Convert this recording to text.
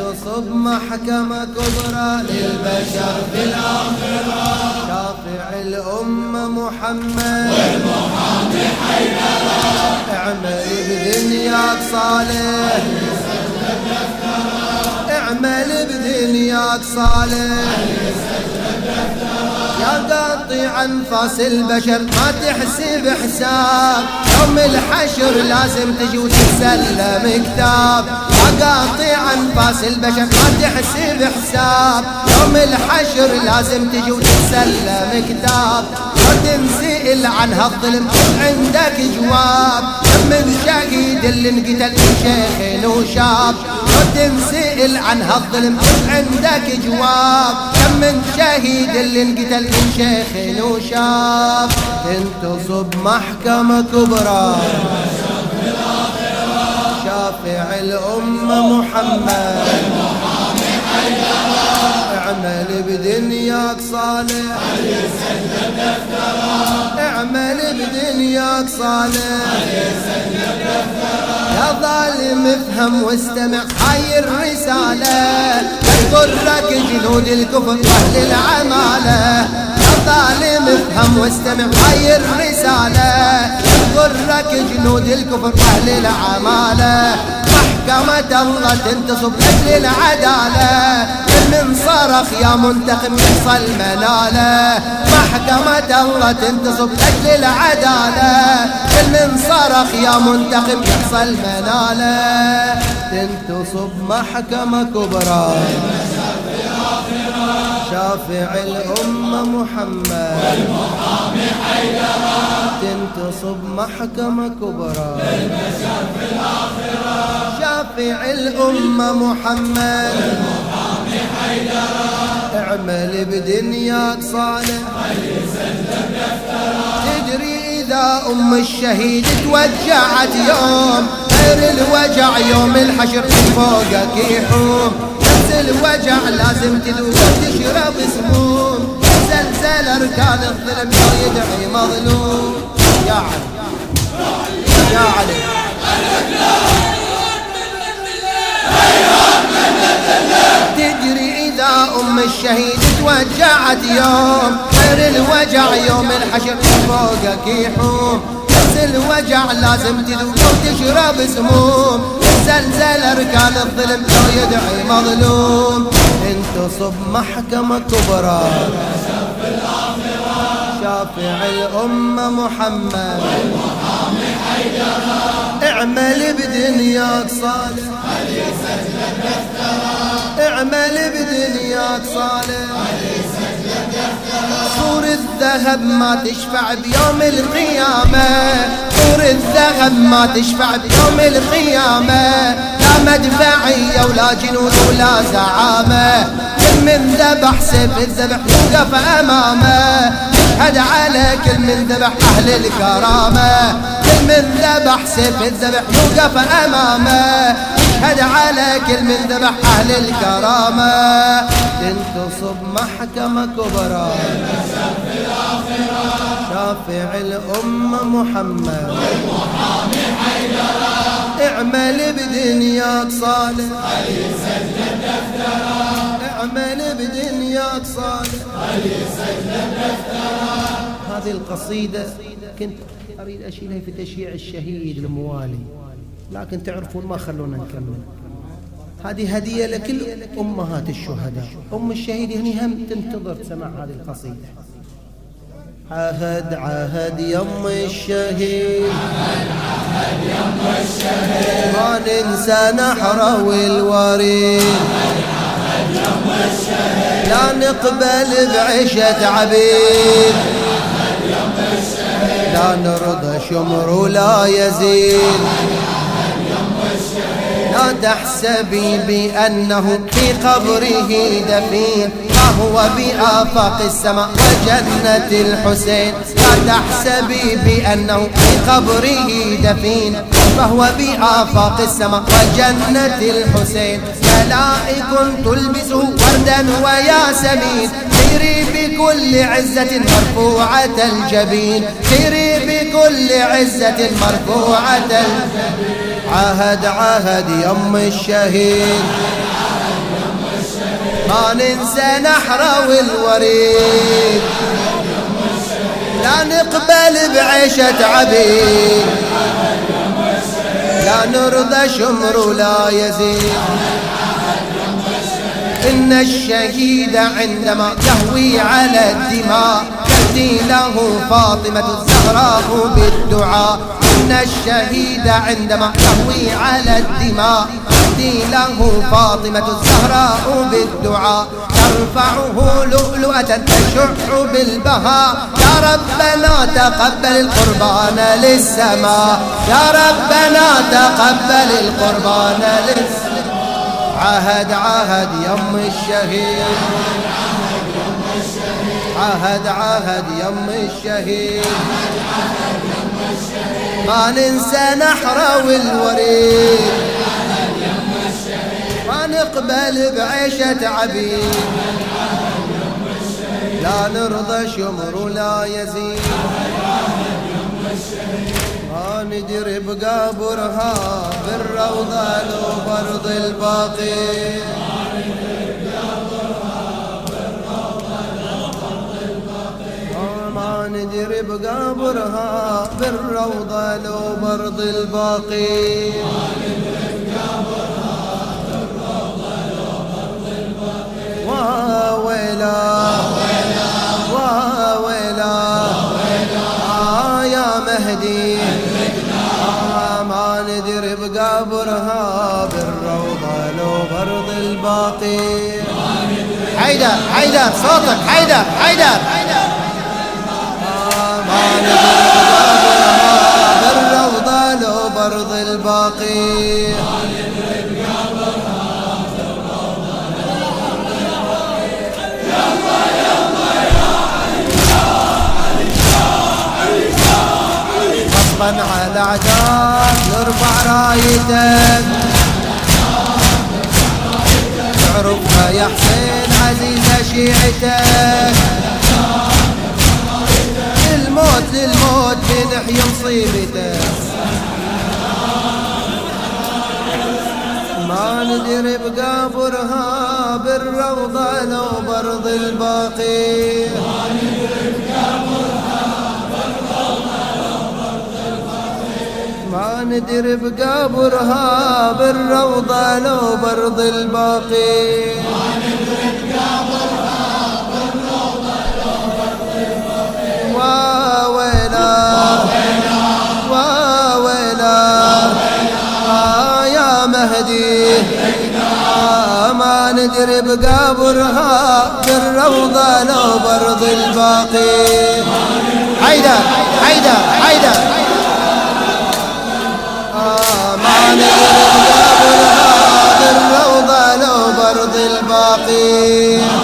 تنتصب محكمة كبرى للبشر في الآخرة. شافع الأمة محمد. والمحامي حيدر اعمل بدنياك صالح. اعمل بدنياك صالح. يا قاطع أنفاس البشر ما تحسب حساب. يوم الحشر لازم تجي وتتسلم كتاب. يا قاطع أنفاس البشر ما تحسب حساب. يوم الحشر لازم تجي وتتسلم كتاب. تنسئل عن هالظلم عندك جواب. من شهيد اللي انقتل شيخ وشاب. تنسئل عن هالظلم عندك جواب. كم من شهيد اللي انقتل من شيخ وشاب تنتصب محكمة كبرى. شافع الأمة محمد. اعمل بدنياك صالح. اعمل بدنياك صالح. ظالم افهم واستمع هاي الرسالة. تغرك جنود الكفر وأهل العمالة. يا ظالم افهم واستمع هاي الرسالة. تغرك جنود الكفر وأهل العمالة. محكمة الله تنتصب لأجل العدالة. من صرخ يا منتقم يحصل منالة. محكمة الله تنتصب لأجل العدالة. من صرخ يا منتقم يحصل مناله تنتصب محكمة كبرى. شافع الأمة محمد. والمحامي حيدر تنتصب محكمة كبرى. شافع الأمة محمد. والمحامي حيدر اعمل بدنياك صالح. تدري إذا أم الشهيد توجعت يوم غير الوجع يوم الحشر فوقك يحوم. نفس الوجع لازم تذوق وتشرب سموم. زلزل أركان الظلم لو يدعي مظلوم. يا علي يا علي تجري أم الشهيد توجعت يوم. غير الوجع يوم الحشر فوقك يحوم. نفس الوجع لازم تذوق وتشرب سموم. زلزل أركان الظلم لو يدعي مظلوم. انتصب محكمة كبرى. شافع الأمة محمد. والمحامي حيدر اعمل بدنياك صالح. اعمل بدنياك صالح. صور الذهب ما تشفع بيوم القيامة. صور الذهب ما تشفع بيوم القيامة. لا مدفعية ولا جنود ولا زعامة. كل من ذبح سيف الذبح يوقف أمامه. يشهد على كل من ذبح أهل الكرامة. كل من ذبح سيف الذبح يوقف أمامه. يشهد على كل من ذبح أهل الكرامة. تنتصب محكمة كبرى. شافع الأمة محمد. والمحامي حيدر اعمل بدنياك صالح. اعمل بدنياك صالح. هذه القصيدة كنت أريد أشيلها في تشييع الشهيد الموالي. لكن تعرفون ما خلونا نكمل. هذه هدية لكل أمهات الشهداء. أم الشهيد هني هم تنتظر سماع هذه القصيدة. عهد عهد يم الشهيد. ما ننسى نحره والوريد. لا نقبل بعيشة عبيد. لا نرضى شمر ولا يزيد. لا تحسبي بأنه في قبره دفين. فهو بآفاق السماء وجنة الحسين. لا تحسبي بأنه في قبره دفين. فهو بآفاق السماء وجنة الحسين. ملائك تلبسه وردا وياسمين. سيري بكل عزة مرفوعة الجبين. سيري بكل عزة مرفوعة الجبين. عهد عهد يم الشهيد. ما ننسى نحره والوريد. لا نقبل بعيشة عبيد. لا نرضى شمر ولا يزيد. إن الشهيد عندما يهوي على الدماء تهدي له فاطمة الزهراء بالدعاء. إن الشهيد عندما يهوي على الدماء. تهدي له فاطمة الزهراء بالدعاء. ترفعه لؤلؤة تشع بالبهاء. يا ربنا تقبل القربان للسماء. يا ربنا تقبل القربان للسماء. عهد عهد يم الشهيد. عهد عهد يم الشهيد. ما ننسى نحره والوريد. ما نقبل بعيشة عبيد. لا نرضى شمر ولا يزيد. ما ندري بقابرها بالروضة لو برض الباقي. ما ندري بقابرها بالروضة لو برض الباقي. وويلا آه يا مهدي. آه بقبرها بالروضة لو برض الباقي. حيدر حيدر صوتك حيدر حيدر. بالروضة لو برض الباقي غصبا على اعداء يرفع رايتك تعرفها يا حسين عزيزة شيعتك الموت للموت بنحيي مصيبتك ما ندري بقابرها بالروضة لو برض الباقي. ما ندري بقبرها بالروضة لو برض الباقي. واويلا ما ندري بقبرها بالروضة لو برض الباقي. حيدر حيدر حيدر. ما ندري بقبرها بالروضة لو برض الباقي.